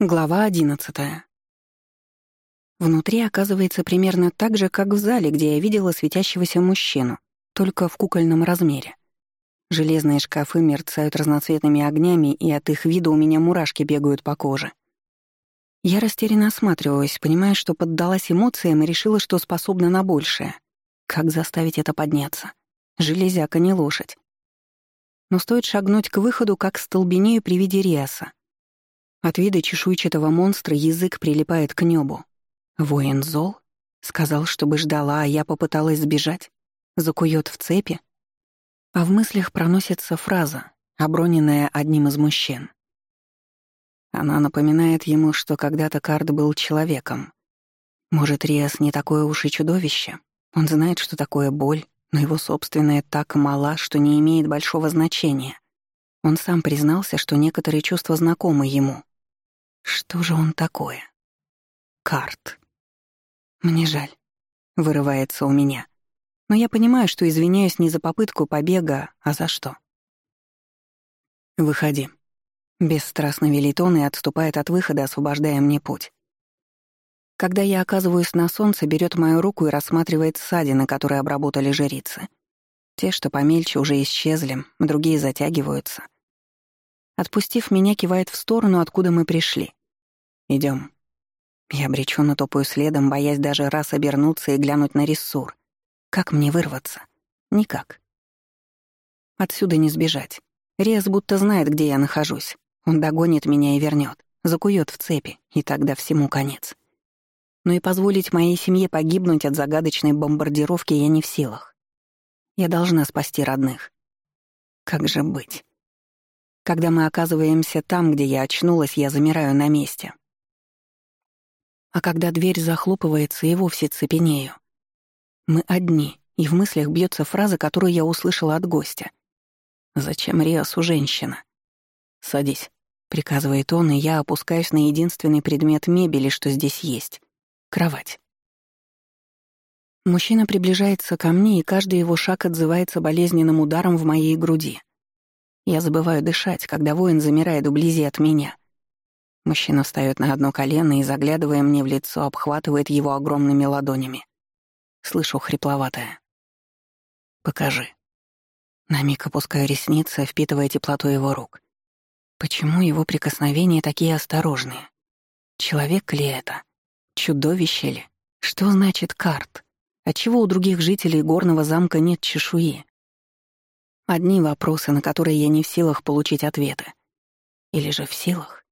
Глава одиннадцатая. Внутри оказывается примерно так же, как в зале, где я видела светящегося мужчину, только в кукольном размере. Железные шкафы мерцают разноцветными огнями, и от их вида у меня мурашки бегают по коже. Я растерянно осматриваюсь, понимая, что поддалась эмоциям и решила, что способна на большее. Как заставить это подняться? Железяка не лошадь. Но стоит шагнуть к выходу, как столбенею при виде Риаса — от вида чешуйчатого монстра язык прилипает к небу. Воин зол? Сказал, чтобы ждала, а я попыталась сбежать? Закует в цепи? А в мыслях проносится фраза, оброненная одним из мужчин. Она напоминает ему, что когда-то Кард был человеком. Может, Риас не такое уж и чудовище? Он знает, что такое боль, но его собственная так мала, что не имеет большого значения. Он сам признался, что некоторые чувства знакомы ему, что же он такое? Карт. Мне жаль. Вырывается у меня. Но я понимаю, что извиняюсь не за попытку побега, а за что. «Выходи». Бесстрастно велит он и отступает от выхода, освобождая мне путь. Когда я оказываюсь на солнце, берет мою руку и рассматривает ссадины, которые обработали жрицы. Те, что помельче, уже исчезли, другие затягиваются. Отпустив меня, кивает в сторону, откуда мы пришли. Идем. Я обреченно топаю следом, боясь даже раз обернуться и глянуть на рессур. Как мне вырваться? Никак. Отсюда не сбежать. Рез будто знает, где я нахожусь. Он догонит меня и вернет, закует в цепи, и тогда всему конец. Но и позволить моей семье погибнуть от загадочной бомбардировки я не в силах. Я должна спасти родных. Как же быть? Когда мы оказываемся там, где я очнулась, я замираю на месте. А когда дверь захлопывается, и вовсе цепенею. Мы одни, и в мыслях бьется фраза, которую я услышала от гостя. «Зачем Риасу женщина?» «Садись», — приказывает он, и я опускаюсь на единственный предмет мебели, что здесь есть — кровать. Мужчина приближается ко мне, и каждый его шаг отзывается болезненным ударом в моей груди. Я забываю дышать, когда воин замирает вблизи от меня. Мужчина встает на одно колено и, заглядывая мне в лицо, обхватывает его огромными ладонями. Слышу хрипловатое. «Покажи». На миг опускаю ресницы, впитывая теплоту его рук. Почему его прикосновения такие осторожные? Человек ли это? Чудовище ли? Что значит карт? Отчего у других жителей горного замка нет чешуи? Одни вопросы, на которые я не в силах получить ответы. Или же в силах?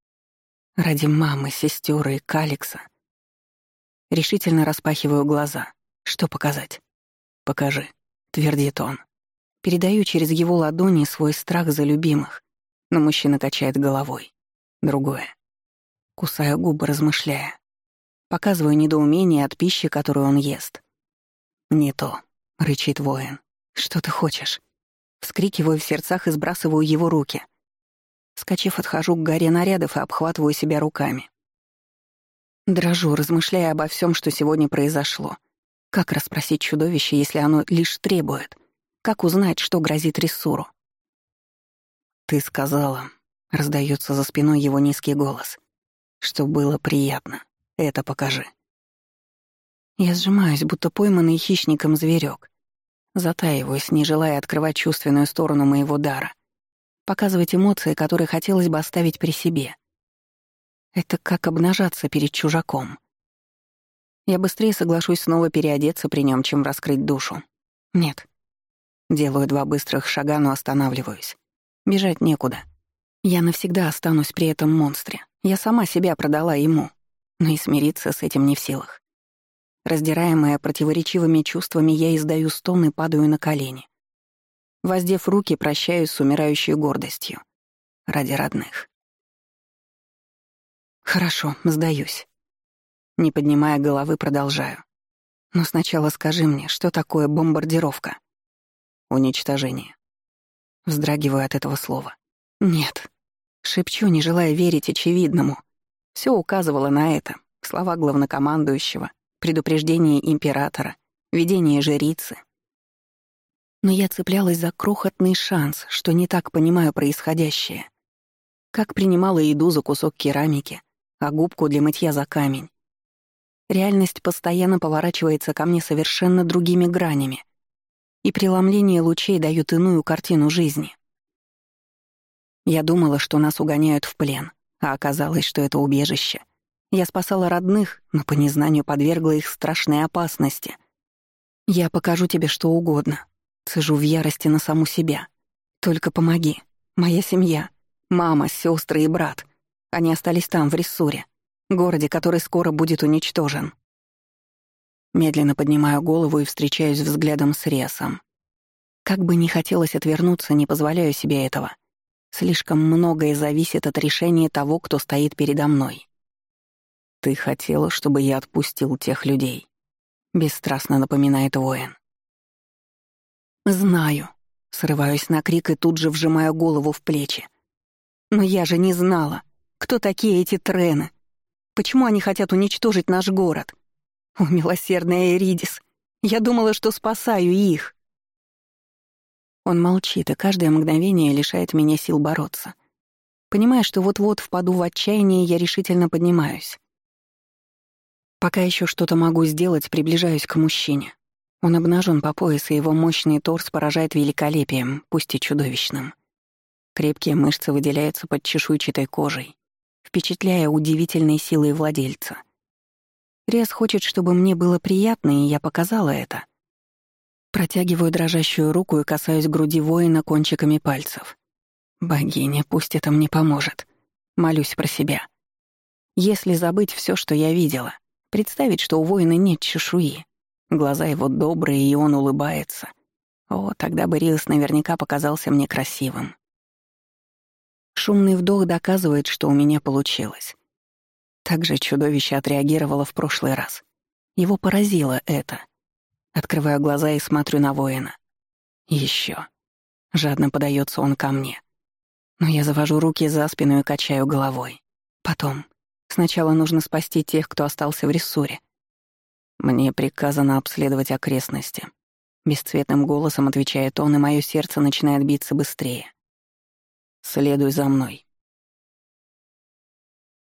Ради мамы, сестер и Каликса. Решительно распахиваю глаза. Что показать? «Покажи», — твердит он. Передаю через его ладони свой страх за любимых, но мужчина качает головой. Другое. Кусаю губы, размышляя. Показываю недоумение от пищи, которую он ест. «Не то», — рычит воин. «Что ты хочешь?» Вскрикиваю в сердцах и сбрасываю его руки. Скочив, отхожу к горе нарядов и обхватываю себя руками. Дрожу, размышляя обо всем, что сегодня произошло. Как расспросить чудовище, если оно лишь требует? Как узнать, что грозит Рессуру? «Ты сказала», — раздается за спиной его низкий голос, — «что было приятно. Это покажи». Я сжимаюсь, будто пойманный хищником зверек. Затаиваюсь, не желая открывать чувственную сторону моего дара. Показывать эмоции, которые хотелось бы оставить при себе. Это как обнажаться перед чужаком. Я быстрее соглашусь снова переодеться при нем, чем раскрыть душу. Нет. Делаю два быстрых шага, но останавливаюсь. Бежать некуда. Я навсегда останусь при этом монстре. Я сама себя продала ему. Но и смириться с этим не в силах. Раздираемая противоречивыми чувствами, я издаю стон и падаю на колени. Воздев руки, прощаюсь с умирающей гордостью. Ради родных. Хорошо, сдаюсь. Не поднимая головы, продолжаю. Но сначала скажи мне, что такое бомбардировка? Уничтожение. Вздрагиваю от этого слова. Нет. Шепчу, не желая верить очевидному. Все указывало на это. Слова главнокомандующего, предупреждение императора, видение жрицы. Но я цеплялась за крохотный шанс, что не так понимаю происходящее. Как принимала еду за кусок керамики, а губку для мытья за камень. Реальность постоянно поворачивается ко мне совершенно другими гранями, и преломление лучей дают иную картину жизни. Я думала, что нас угоняют в плен, а оказалось, что это убежище. Я спасала родных, но по незнанию подвергла их страшной опасности. Я покажу тебе что угодно. Цежу в ярости на саму себя. Только помоги. Моя семья. Мама, сестры и брат. Они остались там, в Рессуре, городе, который скоро будет уничтожен. Медленно поднимаю голову и встречаюсь взглядом с Ресом. Как бы ни хотелось отвернуться, не позволяю себе этого. Слишком многое зависит от решения того, кто стоит передо мной. «Ты хотела, чтобы я отпустил тех людей», — бесстрастно напоминает воин. «Знаю», — срываюсь на крик и тут же вжимаю голову в плечи. «Но я же не знала, кто такие эти трены. Почему они хотят уничтожить наш город? О, милосердная Эридис, я думала, что спасаю их». Он молчит, и каждое мгновение лишает меня сил бороться. Понимая, что вот-вот впаду в отчаяние, я решительно поднимаюсь. Пока еще что-то могу сделать, приближаюсь к мужчине. Он обнажен по пояс, и его мощный торс поражает великолепием, пусть и чудовищным. Крепкие мышцы выделяются под чешуйчатой кожей, впечатляя удивительной силой владельца. Рез хочет, чтобы мне было приятно, и я показала это. Протягиваю дрожащую руку и касаюсь груди воина кончиками пальцев. Богиня, пусть это мне поможет. Молюсь про себя. Если забыть все, что я видела, представить, что у воина нет чешуи, глаза его добрые, и он улыбается, о, тогда бы Риос наверняка показался мне красивым. Шумный вдох доказывает, что у меня получилось. Так же чудовище отреагировало в прошлый раз. Его поразило это — Открываю глаза и смотрю на воина. Еще. Жадно подается он ко мне. Но я завожу руки за спину и качаю головой. Потом. Сначала нужно спасти тех, кто остался в рессуре. Мне приказано обследовать окрестности. Бесцветным голосом отвечает он, и мое сердце начинает биться быстрее. «Следуй за мной».